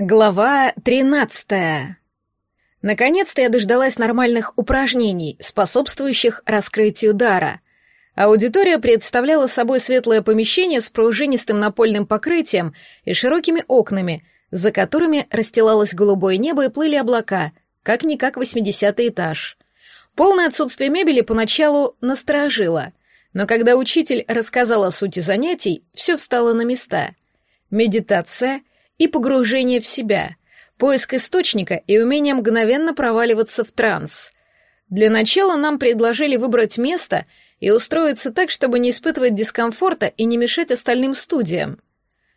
Глава 13. Наконец-то я дождалась нормальных упражнений, способствующих раскрытию дара. Аудитория представляла собой светлое помещение с пружинистым напольным покрытием и широкими окнами, за которыми расстилалось голубое небо и плыли облака, как-никак восьмидесятый этаж. Полное отсутствие мебели поначалу насторожило, но когда учитель рассказал о сути занятий, все встало на места. Медитация — и погружение в себя, поиск источника и умение мгновенно проваливаться в транс. Для начала нам предложили выбрать место и устроиться так, чтобы не испытывать дискомфорта и не мешать остальным студиям.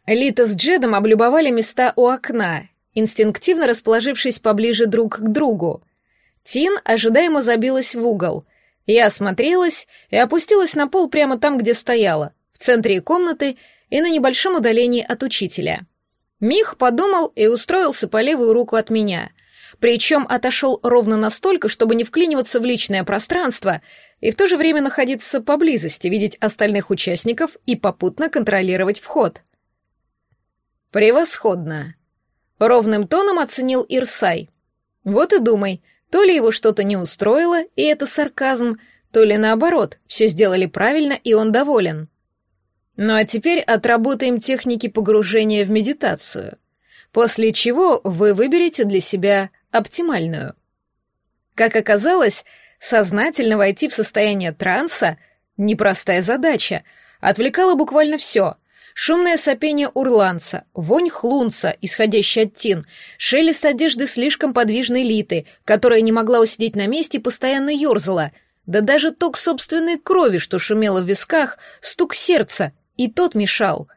Лита с Джедом облюбовали места у окна, инстинктивно расположившись поближе друг к другу. Тин ожидаемо забилась в угол. Я осмотрелась и опустилась на пол прямо там, где стояла, в центре комнаты и на небольшом удалении от учителя. Мих подумал и устроился по левую руку от меня. Причем отошел ровно настолько, чтобы не вклиниваться в личное пространство и в то же время находиться поблизости, видеть остальных участников и попутно контролировать вход. «Превосходно!» — ровным тоном оценил Ирсай. «Вот и думай, то ли его что-то не устроило, и это сарказм, то ли наоборот, все сделали правильно, и он доволен». Ну а теперь отработаем техники погружения в медитацию, после чего вы выберете для себя оптимальную. Как оказалось, сознательно войти в состояние транса — непростая задача, отвлекало буквально все — шумное сопение урланца, вонь хлунца, исходящий от тин, шелест одежды слишком подвижной литы, которая не могла усидеть на месте и постоянно ерзала, да даже ток собственной крови, что шумело в висках, стук сердца, и тот мешал.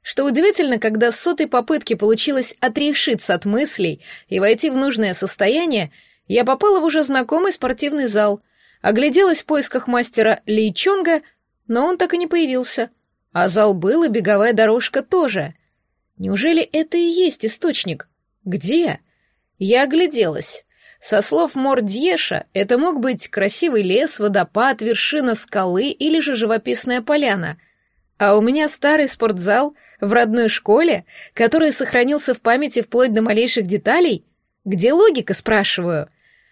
Что удивительно, когда с сотой попытки получилось отрешиться от мыслей и войти в нужное состояние, я попала в уже знакомый спортивный зал, огляделась в поисках мастера Ли Чонга, но он так и не появился. А зал был, и беговая дорожка тоже. Неужели это и есть источник? Где? Я огляделась. Со слов Мордьеша, это мог быть красивый лес, водопад, вершина скалы или же живописная поляна. А у меня старый спортзал в родной школе, который сохранился в памяти вплоть до малейших деталей? Где логика, спрашиваю?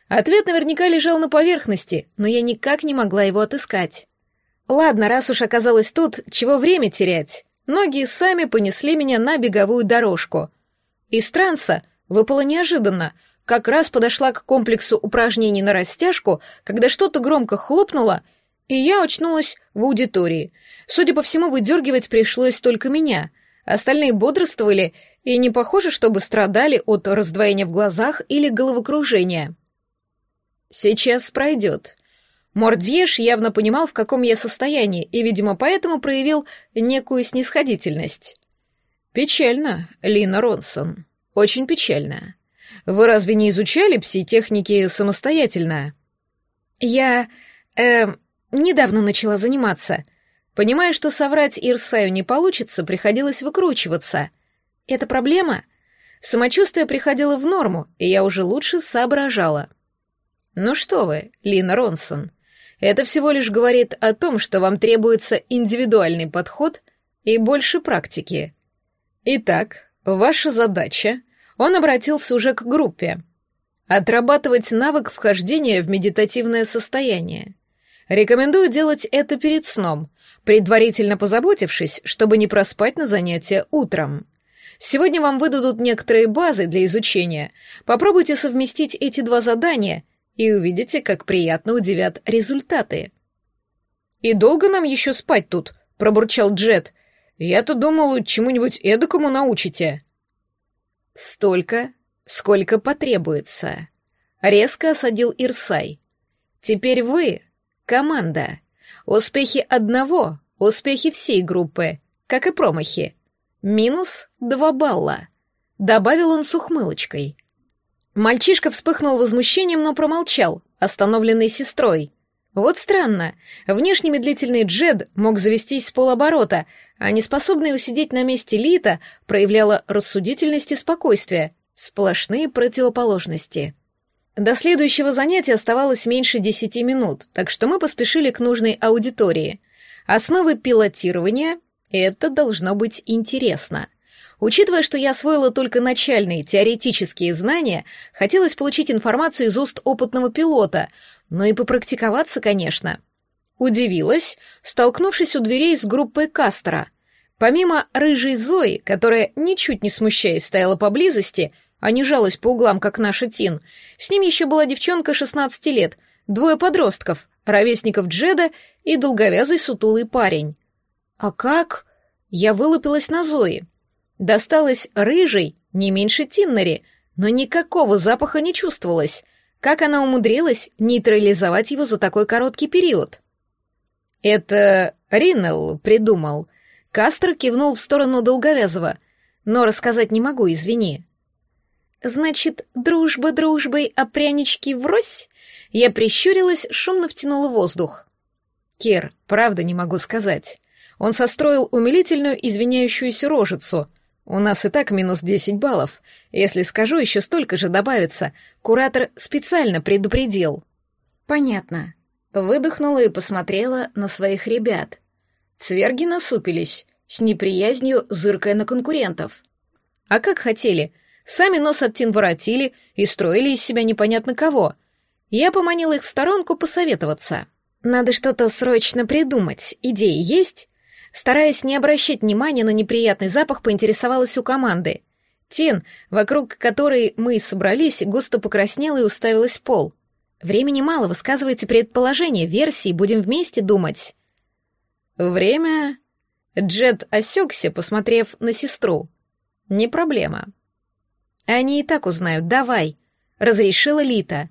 Ответ наверняка лежал на поверхности, но я никак не могла его отыскать. Ладно, раз уж оказалось тут, чего время терять? Ноги сами понесли меня на беговую дорожку. Из транса выпало неожиданно, как раз подошла к комплексу упражнений на растяжку, когда что-то громко хлопнуло — и я очнулась в аудитории. Судя по всему, выдергивать пришлось только меня. Остальные бодрствовали и не похоже, чтобы страдали от раздвоения в глазах или головокружения. «Сейчас пройдет». Мордьеш явно понимал, в каком я состоянии, и, видимо, поэтому проявил некую снисходительность. «Печально, Лина Ронсон. Очень печально. Вы разве не изучали пси-техники самостоятельно?» «Я... э недавно начала заниматься. Понимая, что соврать Ирсаю не получится, приходилось выкручиваться. Это проблема? Самочувствие приходило в норму, и я уже лучше соображала. Ну что вы, Лина Ронсон, это всего лишь говорит о том, что вам требуется индивидуальный подход и больше практики. Итак, ваша задача, он обратился уже к группе, отрабатывать навык вхождения в медитативное состояние. Рекомендую делать это перед сном, предварительно позаботившись, чтобы не проспать на занятия утром. Сегодня вам выдадут некоторые базы для изучения. Попробуйте совместить эти два задания и увидите, как приятно удивят результаты. «И долго нам еще спать тут?» — пробурчал Джет. «Я-то думал, чему-нибудь эдакому научите». «Столько, сколько потребуется», — резко осадил Ирсай. «Теперь вы Команда. Успехи одного, успехи всей группы, как и промахи. Минус два балла. Добавил он с ухмылочкой. Мальчишка вспыхнул возмущением, но промолчал, остановленный сестрой. Вот странно. Внешне медлительный Джед мог завестись с полоборота, а неспособный усидеть на месте Лита проявляла рассудительность и спокойствие. Сплошные противоположности. До следующего занятия оставалось меньше десяти минут, так что мы поспешили к нужной аудитории. Основы пилотирования — это должно быть интересно. Учитывая, что я освоила только начальные теоретические знания, хотелось получить информацию из уст опытного пилота, но и попрактиковаться, конечно. Удивилась, столкнувшись у дверей с группой Кастера. Помимо рыжей Зои, которая, ничуть не смущаясь, стояла поблизости, а не жалась по углам, как наша Тин, с ним еще была девчонка 16 лет, двое подростков, ровесников Джеда и долговязый сутулый парень. А как? Я вылупилась на Зои. Досталось рыжей, не меньше Тиннери, но никакого запаха не чувствовалось. Как она умудрилась нейтрализовать его за такой короткий период? Это Риннелл придумал. Кастер кивнул в сторону Долговязого. Но рассказать не могу, извини. Значит, дружба дружбой, а прянички врозь? Я прищурилась, шумно втянула воздух. Кер, правда не могу сказать. Он состроил умилительную извиняющуюся рожицу. У нас и так минус десять баллов. Если скажу, еще столько же добавится. Куратор специально предупредил. Понятно. Выдохнула и посмотрела на своих ребят. Цверги насупились, с неприязнью зыркая на конкурентов. А как хотели? Сами нос от тин воротили и строили из себя непонятно кого. Я поманила их в сторонку посоветоваться. Надо что-то срочно придумать. Идеи есть? Стараясь не обращать внимания на неприятный запах, поинтересовалась у команды. Тин, вокруг которой мы собрались, густо покраснела и уставилась в пол. Времени мало, высказывайте предположения, версии, будем вместе думать. Время... Джет осекся, посмотрев на сестру. Не проблема. Они и так узнают, давай, разрешила Лита.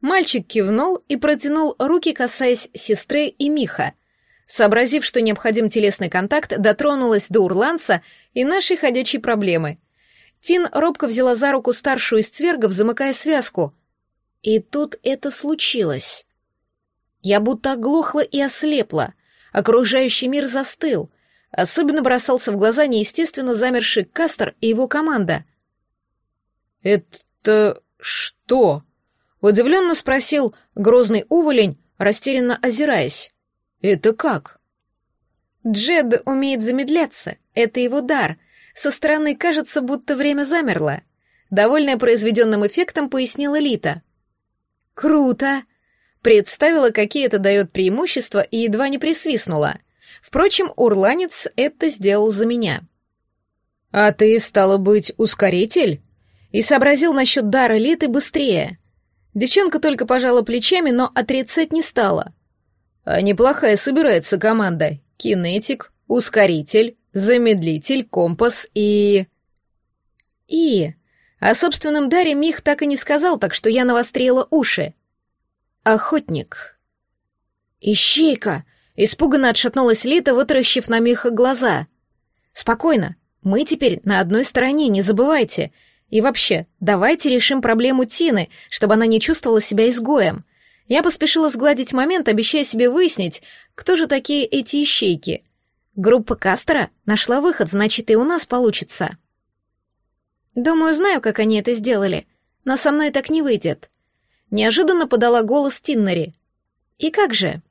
Мальчик кивнул и протянул руки, касаясь сестры и Миха. Сообразив, что необходим телесный контакт, дотронулась до Урланса и нашей ходячей проблемы. Тин робко взяла за руку старшую из цвергов, замыкая связку. И тут это случилось. Я будто оглохла и ослепла. Окружающий мир застыл. Особенно бросался в глаза неестественно замерший Кастер и его команда. «Это что?» — удивленно спросил грозный уволень, растерянно озираясь. «Это как?» Джед умеет замедляться, это его дар. Со стороны кажется, будто время замерло. Довольная произведенным эффектом, пояснила Лита. «Круто!» Представила, какие это дает преимущества, и едва не присвистнула. Впрочем, урланец это сделал за меня. «А ты, стало быть, ускоритель?» И сообразил насчет дара Литы быстрее. Девчонка только пожала плечами, но отрицать не стала. А неплохая собирается команда. Кинетик, ускоритель, замедлитель, компас и... И... О собственном даре Мих так и не сказал, так что я навострила уши. Охотник. Ищейка! Испуганно отшатнулась Лита, вытаращив на Миха глаза. Спокойно. Мы теперь на одной стороне, не забывайте. И вообще, давайте решим проблему Тины, чтобы она не чувствовала себя изгоем. Я поспешила сгладить момент, обещая себе выяснить, кто же такие эти ищейки. Группа Кастера нашла выход, значит, и у нас получится. Думаю, знаю, как они это сделали, но со мной так не выйдет. Неожиданно подала голос Тиннери. И как же?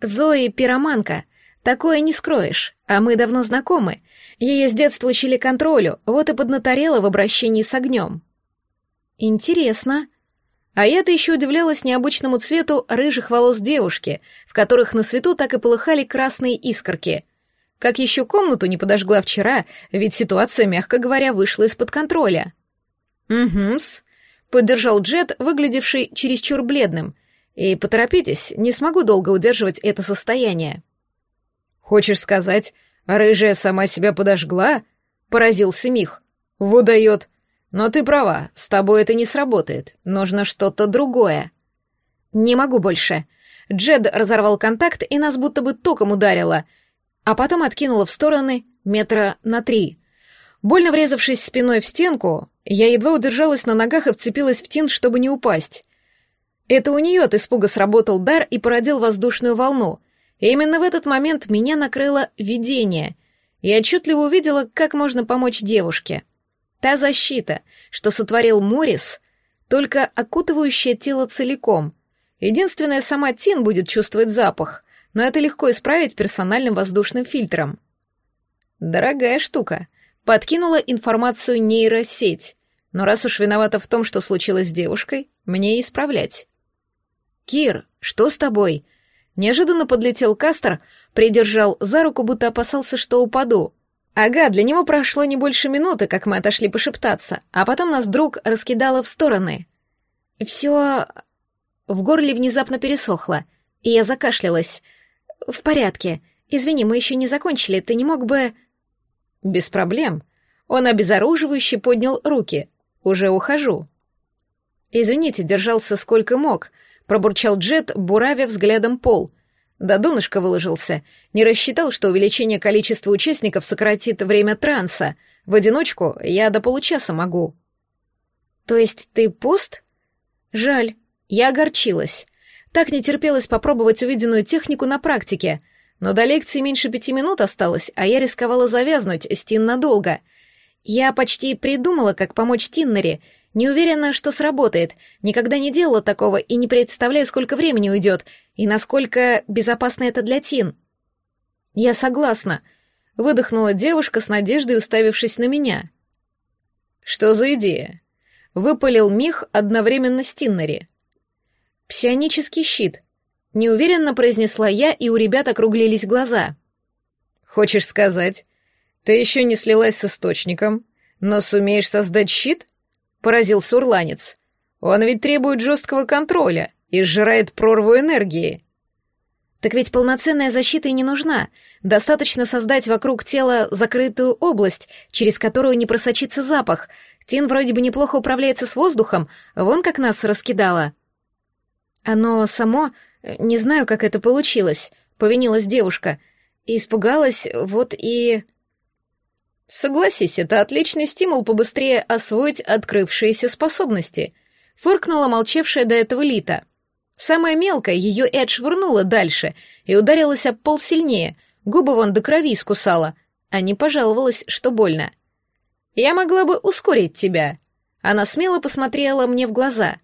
Зои пироманка, такое не скроешь, а мы давно знакомы. Ее с детства учили контролю, вот и поднаторела в обращении с огнем. Интересно, а я-то еще удивлялась необычному цвету рыжих волос девушки, в которых на свету так и полыхали красные искорки. Как еще комнату не подожгла вчера, ведь ситуация, мягко говоря, вышла из-под контроля. «Угу-с», — поддержал Джет, выглядевший чересчур бледным. «И поторопитесь, не смогу долго удерживать это состояние». «Хочешь сказать, рыжая сама себя подожгла?» — поразился Мих. «Выдает. Но ты права, с тобой это не сработает. Нужно что-то другое. Не могу больше. Джед разорвал контакт, и нас будто бы током ударило, а потом откинуло в стороны метра на три. Больно врезавшись спиной в стенку, я едва удержалась на ногах и вцепилась в тин, чтобы не упасть. Это у нее от испуга сработал дар и породил воздушную волну. И именно в этот момент меня накрыло видение. Я отчетливо увидела, как можно помочь девушке — Та защита, что сотворил Морис, только окутывающее тело целиком. Единственное, сама Тин будет чувствовать запах, но это легко исправить персональным воздушным фильтром. Дорогая штука. подкинула информацию нейросеть, но раз уж виновата в том, что случилось с девушкой, мне и исправлять. «Кир, что с тобой?» Неожиданно подлетел Кастер, придержал за руку, будто опасался, что упаду. Ага, для него прошло не больше минуты, как мы отошли пошептаться, а потом нас вдруг раскидало в стороны. Все... В горле внезапно пересохло, и я закашлялась. «В порядке. Извини, мы еще не закончили, ты не мог бы...» «Без проблем». Он обезоруживающе поднял руки. «Уже ухожу». «Извините, держался сколько мог», — пробурчал Джет, буравя взглядом пол. До донышка выложился. Не рассчитал, что увеличение количества участников сократит время транса. В одиночку я до получаса могу. «То есть ты пуст?» «Жаль. Я огорчилась. Так не терпелось попробовать увиденную технику на практике. Но до лекции меньше пяти минут осталось, а я рисковала завязнуть с Тин надолго. Я почти придумала, как помочь Тиннере, не уверена, что сработает. Никогда не делала такого и не представляю, сколько времени уйдет и насколько безопасно это для Тин. Я согласна. Выдохнула девушка с надеждой, уставившись на меня. Что за идея? Выпалил Мих одновременно с Тиннери. Псионический щит. Неуверенно произнесла я, и у ребят округлились глаза. Хочешь сказать, ты еще не слилась с источником, но сумеешь создать щит? Поразился урланец. «Он ведь требует жесткого контроля и сжирает прорву энергии». «Так ведь полноценная защита и не нужна. Достаточно создать вокруг тела закрытую область, через которую не просочится запах. Тин вроде бы неплохо управляется с воздухом, вон как нас раскидало». «Оно само... Не знаю, как это получилось», — повинилась девушка. Испугалась, вот и... Согласись, это отличный стимул побыстрее освоить открывшиеся способности. Фыркнула молчавшая до этого Лита. Самая мелкая ее и отшвырнула дальше и ударилась об пол сильнее, губы вон до крови искусала, а не пожаловалась, что больно. «Я могла бы ускорить тебя». Она смело посмотрела мне в глаза.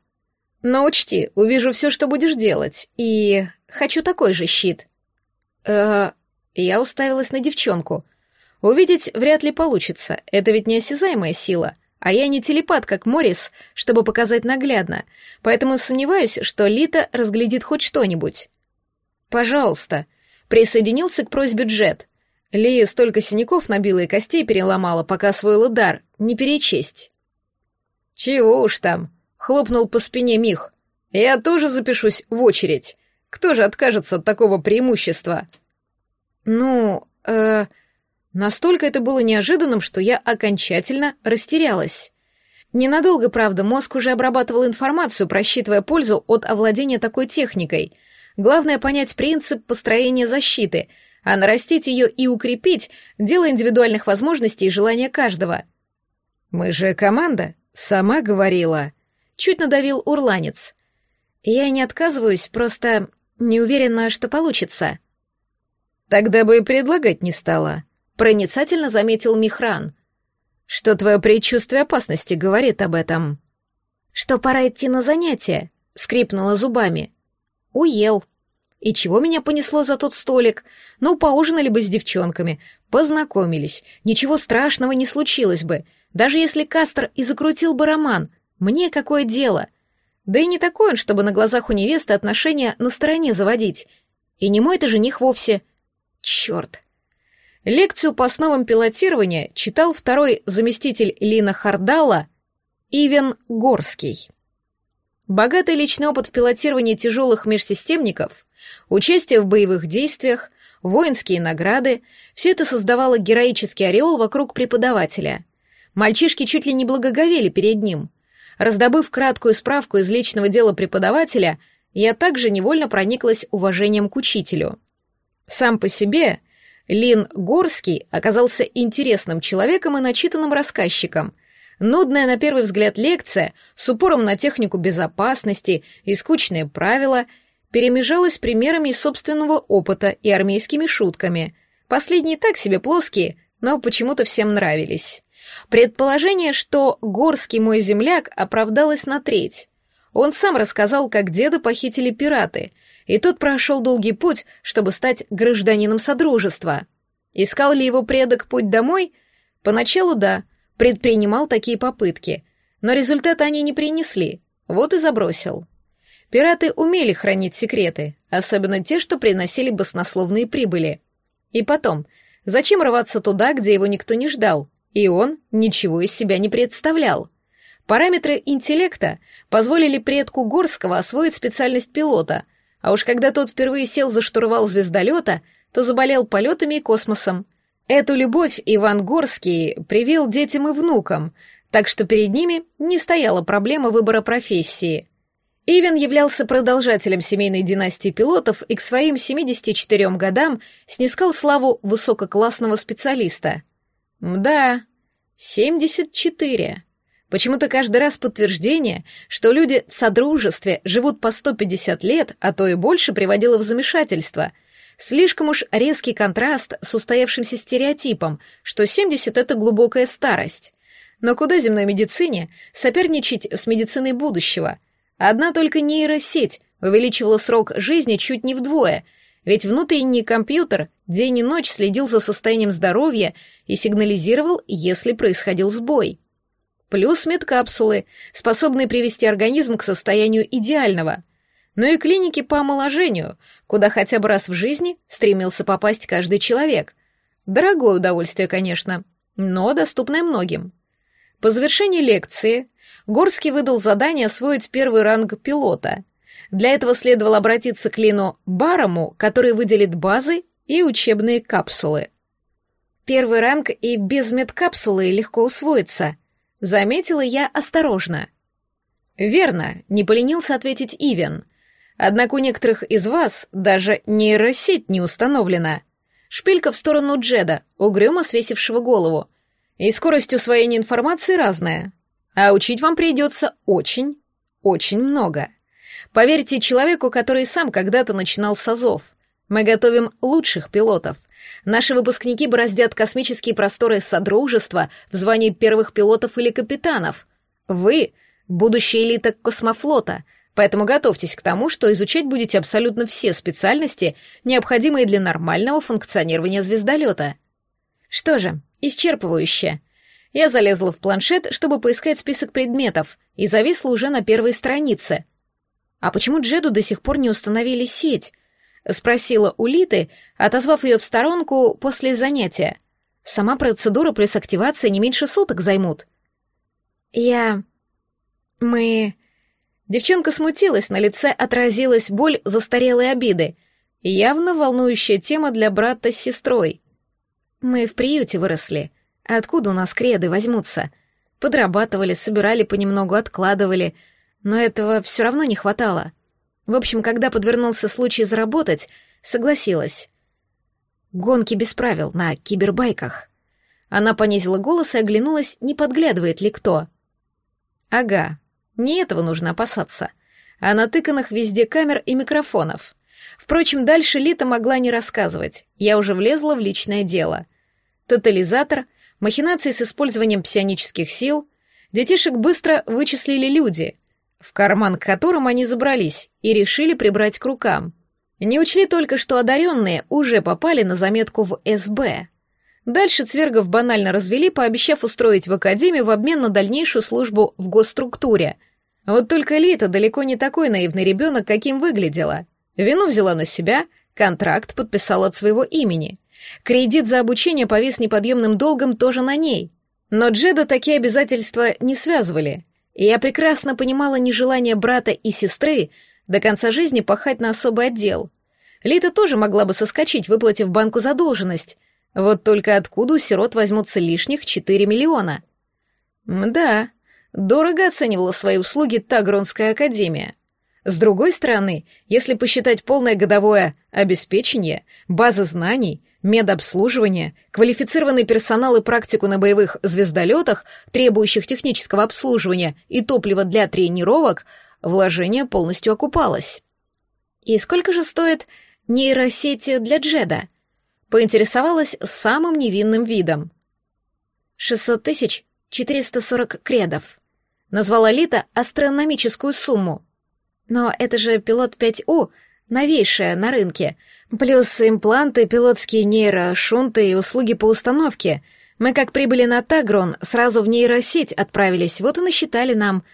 «Но учти, увижу все, что будешь делать, и... хочу такой же щит». «Э-э...» Я уставилась на девчонку — Увидеть вряд ли получится, это ведь неосязаемая сила, а я не телепат, как Моррис, чтобы показать наглядно, поэтому сомневаюсь, что Лита разглядит хоть что-нибудь. «Пожалуйста», — присоединился к просьбе Джет. Лия столько синяков набила и костей переломала, пока освоила дар, не перечесть. «Чего уж там», — хлопнул по спине Мих. «Я тоже запишусь в очередь. Кто же откажется от такого преимущества?» «Ну, э...» Настолько это было неожиданным, что я окончательно растерялась. Ненадолго, правда, мозг уже обрабатывал информацию, просчитывая пользу от овладения такой техникой. Главное понять принцип построения защиты, а нарастить ее и укрепить — дело индивидуальных возможностей и желания каждого. «Мы же команда», — сама говорила. Чуть надавил урланец. «Я не отказываюсь, просто не уверена, что получится». «Тогда бы и предлагать не стала», проницательно заметил Михран. Что твое предчувствие опасности говорит об этом? Что пора идти на занятия, скрипнула зубами. Уел. И чего меня понесло за тот столик? Ну, поужинали бы с девчонками, познакомились. Ничего страшного не случилось бы. Даже если Кастер и закрутил бы роман, мне какое дело? Да и не такой он, чтобы на глазах у невесты отношения на стороне заводить. И не мой это жених вовсе. Черт. Лекцию по основам пилотирования читал второй заместитель Лина Хардала Ивен Горский. Богатый личный опыт в пилотировании тяжелых межсистемников, участие в боевых действиях, воинские награды — все это создавало героический ореол вокруг преподавателя. Мальчишки чуть ли не благоговели перед ним. Раздобыв краткую справку из личного дела преподавателя, я также невольно прониклась уважением к учителю. Сам по себе Лин Горский оказался интересным человеком и начитанным рассказчиком. Нудная на первый взгляд лекция с упором на технику безопасности и скучные правила перемежалась примерами из собственного опыта и армейскими шутками. Последние так себе плоские, но почему-то всем нравились. Предположение, что Горский мой земляк, оправдалось на треть. Он сам рассказал, как деда похитили пираты — и тот прошел долгий путь, чтобы стать гражданином Содружества. Искал ли его предок путь домой? Поначалу да, предпринимал такие попытки, но результата они не принесли, вот и забросил. Пираты умели хранить секреты, особенно те, что приносили баснословные прибыли. И потом, зачем рваться туда, где его никто не ждал, и он ничего из себя не представлял? Параметры интеллекта позволили предку Горского освоить специальность пилота, а уж когда тот впервые сел за штурвал звездолета, то заболел полетами и космосом. Эту любовь Иван Горский привил детям и внукам, так что перед ними не стояла проблема выбора профессии. Ивен являлся продолжателем семейной династии пилотов и к своим 74 годам снискал славу высококлассного специалиста. Да, 74. Почему-то каждый раз подтверждение, что люди в содружестве живут по 150 лет, а то и больше, приводило в замешательство. Слишком уж резкий контраст с устоявшимся стереотипом, что 70 — это глубокая старость. Но куда земной медицине соперничать с медициной будущего? Одна только нейросеть увеличивала срок жизни чуть не вдвое, ведь внутренний компьютер день и ночь следил за состоянием здоровья и сигнализировал, если происходил сбой плюс медкапсулы, способные привести организм к состоянию идеального, но и клиники по омоложению, куда хотя бы раз в жизни стремился попасть каждый человек. Дорогое удовольствие, конечно, но доступное многим. По завершении лекции Горский выдал задание освоить первый ранг пилота. Для этого следовало обратиться к Лину Барому, который выделит базы и учебные капсулы. Первый ранг и без медкапсулы легко усвоится — Заметила я осторожно. Верно, не поленился ответить Ивен. Однако у некоторых из вас даже нейросеть не установлена. Шпилька в сторону Джеда, угрюмо свесившего голову. И скорость усвоения информации разная. А учить вам придется очень, очень много. Поверьте человеку, который сам когда-то начинал с АЗОВ. Мы готовим лучших пилотов. Наши выпускники бороздят космические просторы Содружества в звании первых пилотов или капитанов. Вы — будущая элита космофлота, поэтому готовьтесь к тому, что изучать будете абсолютно все специальности, необходимые для нормального функционирования звездолета. Что же, исчерпывающе. Я залезла в планшет, чтобы поискать список предметов, и зависла уже на первой странице. А почему Джеду до сих пор не установили сеть? — спросила Улиты, отозвав ее в сторонку после занятия. «Сама процедура плюс активация не меньше суток займут». «Я... мы...» Девчонка смутилась, на лице отразилась боль застарелой обиды. Явно волнующая тема для брата с сестрой. «Мы в приюте выросли. Откуда у нас креды возьмутся?» Подрабатывали, собирали понемногу, откладывали, но этого все равно не хватало. В общем, когда подвернулся случай заработать, согласилась. Гонки без правил на кибербайках. Она понизила голос и оглянулась, не подглядывает ли кто. Ага, не этого нужно опасаться. А натыканных везде камер и микрофонов. Впрочем, дальше Лита могла не рассказывать. Я уже влезла в личное дело. Тотализатор, махинации с использованием псионических сил. Детишек быстро вычислили люди — в карман к которым они забрались и решили прибрать к рукам. Не учли только, что одаренные уже попали на заметку в СБ. Дальше Цвергов банально развели, пообещав устроить в академию в обмен на дальнейшую службу в госструктуре. Вот только Лита далеко не такой наивный ребенок, каким выглядела. Вину взяла на себя, контракт подписала от своего имени. Кредит за обучение повис неподъемным долгом тоже на ней. Но Джеда такие обязательства не связывали и я прекрасно понимала нежелание брата и сестры до конца жизни пахать на особый отдел. Лита тоже могла бы соскочить, выплатив банку задолженность. Вот только откуда у сирот возьмутся лишних 4 миллиона? Да, дорого оценивала свои услуги Тагронская академия. С другой стороны, если посчитать полное годовое обеспечение, база знаний, медобслуживание, квалифицированный персонал и практику на боевых звездолетах, требующих технического обслуживания и топлива для тренировок, вложение полностью окупалось. «И сколько же стоит нейросети для Джеда?» Поинтересовалась самым невинным видом. «Шестьсот тысяч четыреста сорок кредов», — назвала Лита астрономическую сумму. «Но это же пилот 5У, новейшая на рынке», Плюс импланты, пилотские нейрошунты и услуги по установке. Мы как прибыли на Тагрон, сразу в нейросеть отправились, вот и насчитали нам.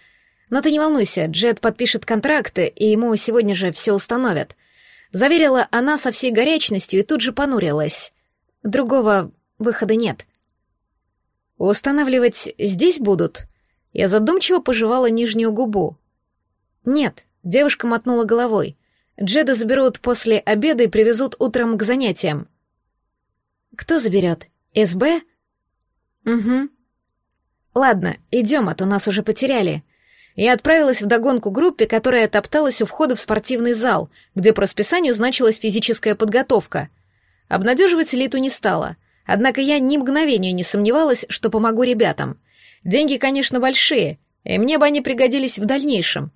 Но ты не волнуйся, Джет подпишет контракты, и ему сегодня же все установят. Заверила она со всей горячностью и тут же понурилась. Другого выхода нет. Устанавливать здесь будут? Я задумчиво пожевала нижнюю губу. Нет, девушка мотнула головой. Джеда заберут после обеда и привезут утром к занятиям. Кто заберет? СБ? Угу. Ладно, идем, а то нас уже потеряли. Я отправилась в догонку группе, которая топталась у входа в спортивный зал, где по расписанию значилась физическая подготовка. Обнадеживать Литу не стала, однако я ни мгновения не сомневалась, что помогу ребятам. Деньги, конечно, большие, и мне бы они пригодились в дальнейшем.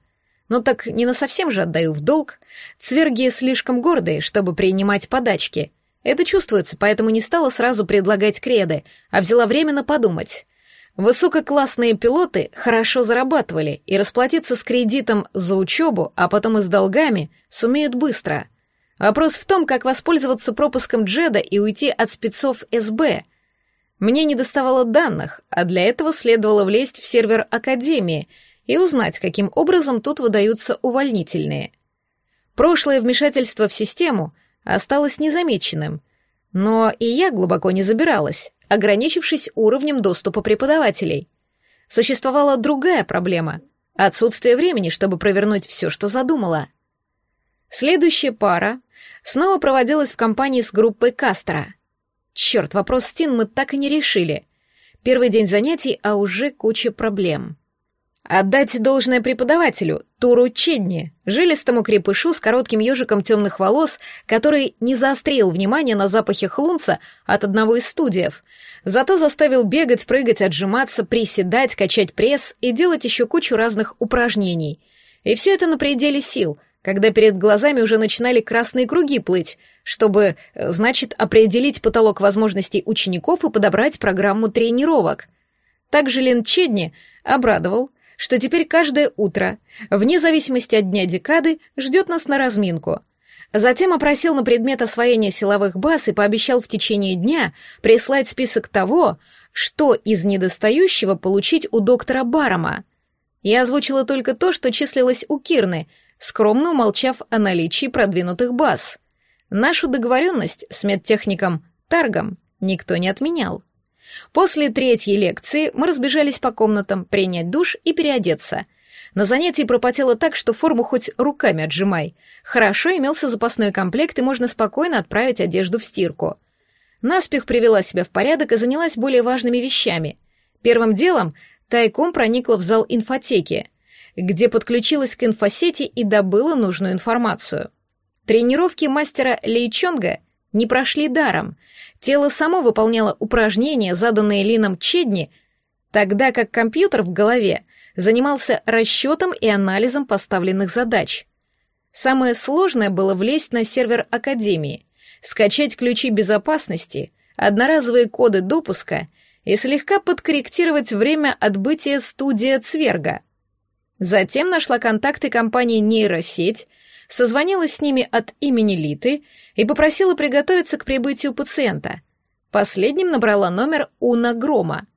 Но так не на совсем же отдаю в долг. Цверги слишком гордые, чтобы принимать подачки — это чувствуется, поэтому не стала сразу предлагать креды, а взяла временно подумать. Высококлассные пилоты хорошо зарабатывали, и расплатиться с кредитом за учебу, а потом и с долгами, сумеют быстро. Вопрос в том, как воспользоваться пропуском Джеда и уйти от спецов СБ. Мне не доставало данных, а для этого следовало влезть в сервер Академии и узнать, каким образом тут выдаются увольнительные. Прошлое вмешательство в систему — осталось незамеченным. Но и я глубоко не забиралась, ограничившись уровнем доступа преподавателей. Существовала другая проблема — отсутствие времени, чтобы провернуть все, что задумала. Следующая пара снова проводилась в компании с группой Кастера. Черт, вопрос Стин мы так и не решили. Первый день занятий, а уже куча проблем. Отдать должное преподавателю, Туру Чедни, жилистому крепышу с коротким ежиком темных волос, который не заострил внимание на запахе хлунца от одного из студиев, зато заставил бегать, прыгать, отжиматься, приседать, качать пресс и делать еще кучу разных упражнений. И все это на пределе сил, когда перед глазами уже начинали красные круги плыть, чтобы, значит, определить потолок возможностей учеников и подобрать программу тренировок. Также Лин Чедни обрадовал, что теперь каждое утро, вне зависимости от дня декады, ждет нас на разминку. Затем опросил на предмет освоения силовых баз и пообещал в течение дня прислать список того, что из недостающего получить у доктора Барома. Я озвучила только то, что числилось у Кирны, скромно умолчав о наличии продвинутых баз. Нашу договоренность с медтехником Таргом никто не отменял. После третьей лекции мы разбежались по комнатам принять душ и переодеться. На занятии пропотело так, что форму хоть руками отжимай. Хорошо имелся запасной комплект, и можно спокойно отправить одежду в стирку. Наспех привела себя в порядок и занялась более важными вещами. Первым делом тайком проникла в зал инфотеки, где подключилась к инфосети и добыла нужную информацию. Тренировки мастера Лейчонга не прошли даром — Тело само выполняло упражнения, заданные Лином Чедни, тогда как компьютер в голове занимался расчетом и анализом поставленных задач. Самое сложное было влезть на сервер Академии, скачать ключи безопасности, одноразовые коды допуска и слегка подкорректировать время отбытия студия Цверга. Затем нашла контакты компании «Нейросеть», созвонилась с ними от имени Литы и попросила приготовиться к прибытию пациента. Последним набрала номер Уна Грома.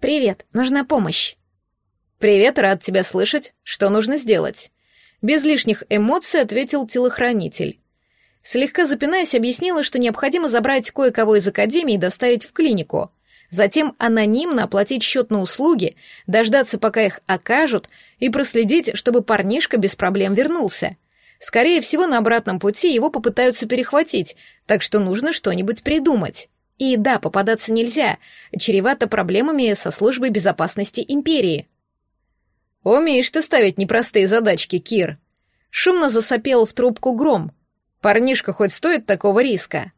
«Привет, нужна помощь». «Привет, рад тебя слышать. Что нужно сделать?» Без лишних эмоций ответил телохранитель. Слегка запинаясь, объяснила, что необходимо забрать кое-кого из академии и доставить в клинику. Затем анонимно оплатить счет на услуги, дождаться, пока их окажут, и проследить, чтобы парнишка без проблем вернулся. Скорее всего, на обратном пути его попытаются перехватить, так что нужно что-нибудь придумать. И да, попадаться нельзя, чревато проблемами со службой безопасности империи. «Умеешь ты ставить непростые задачки, Кир!» Шумно засопел в трубку гром. «Парнишка хоть стоит такого риска?»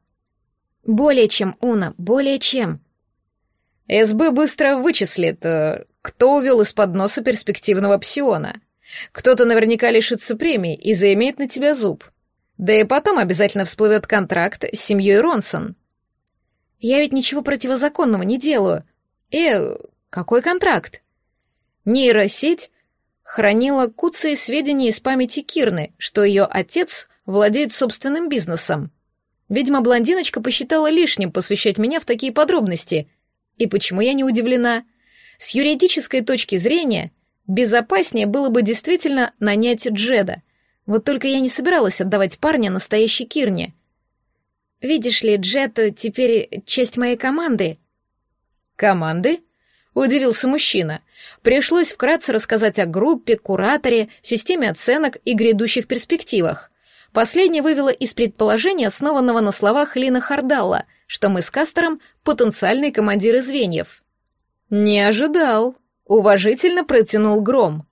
«Более чем, Уна, более чем», СБ быстро вычислит, э, кто увел из-под носа перспективного псиона. Кто-то наверняка лишится премии и заимеет на тебя зуб. Да и потом обязательно всплывет контракт с семьей Ронсон. Я ведь ничего противозаконного не делаю. Э, какой контракт? Нейросеть хранила куцые сведения из памяти Кирны, что ее отец владеет собственным бизнесом. Видимо, блондиночка посчитала лишним посвящать меня в такие подробности — И почему я не удивлена? С юридической точки зрения, безопаснее было бы действительно нанять Джеда. Вот только я не собиралась отдавать парня настоящей Кирне. «Видишь ли, Джед теперь часть моей команды». «Команды?» — удивился мужчина. Пришлось вкратце рассказать о группе, кураторе, системе оценок и грядущих перспективах. Последнее вывело из предположения, основанного на словах Лина Хардалла, что мы с Кастером — потенциальные командиры звеньев. «Не ожидал», — уважительно протянул Гром.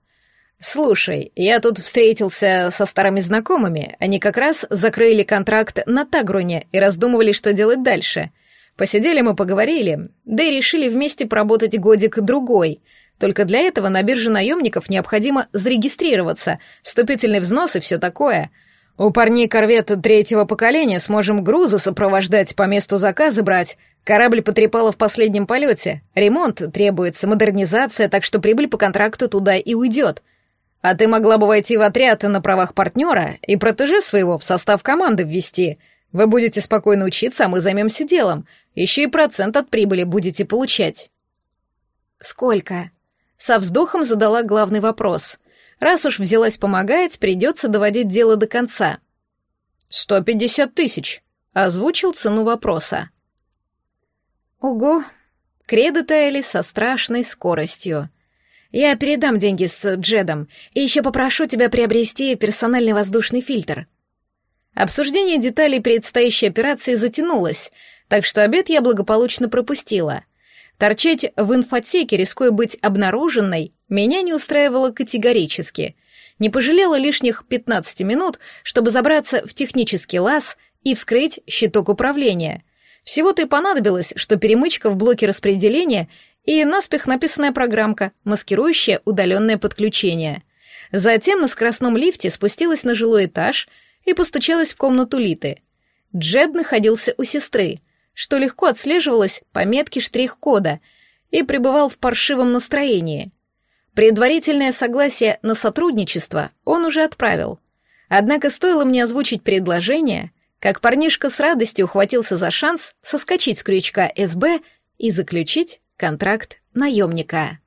«Слушай, я тут встретился со старыми знакомыми. Они как раз закрыли контракт на Тагруне и раздумывали, что делать дальше. Посидели мы, поговорили, да и решили вместе поработать годик-другой. Только для этого на бирже наемников необходимо зарегистрироваться, вступительный взнос и все такое. У парней корвет третьего поколения сможем грузы сопровождать, по месту заказа брать. Корабль потрепало в последнем полете. Ремонт требуется, модернизация, так что прибыль по контракту туда и уйдет. А ты могла бы войти в отряд на правах партнера и протеже своего в состав команды ввести. Вы будете спокойно учиться, а мы займемся делом. Еще и процент от прибыли будете получать. Сколько? Со вздохом задала главный вопрос. Раз уж взялась помогать, придется доводить дело до конца. «Сто пятьдесят тысяч», — озвучил цену вопроса. «Ого!» Кредо таяли со страшной скоростью. «Я передам деньги с Джедом, и еще попрошу тебя приобрести персональный воздушный фильтр». Обсуждение деталей предстоящей операции затянулось, так что обед я благополучно пропустила. Торчать в инфотеке, рискуя быть обнаруженной, меня не устраивало категорически. Не пожалела лишних 15 минут, чтобы забраться в технический лаз и вскрыть щиток управления. Всего-то и понадобилось, что перемычка в блоке распределения и наспех написанная программка, маскирующая удаленное подключение. Затем на скоростном лифте спустилась на жилой этаж и постучалась в комнату Литы. Джед находился у сестры, что легко отслеживалось по метке штрих-кода, и пребывал в паршивом настроении. Предварительное согласие на сотрудничество он уже отправил. Однако стоило мне озвучить предложение, как парнишка с радостью ухватился за шанс соскочить с крючка СБ и заключить контракт наемника.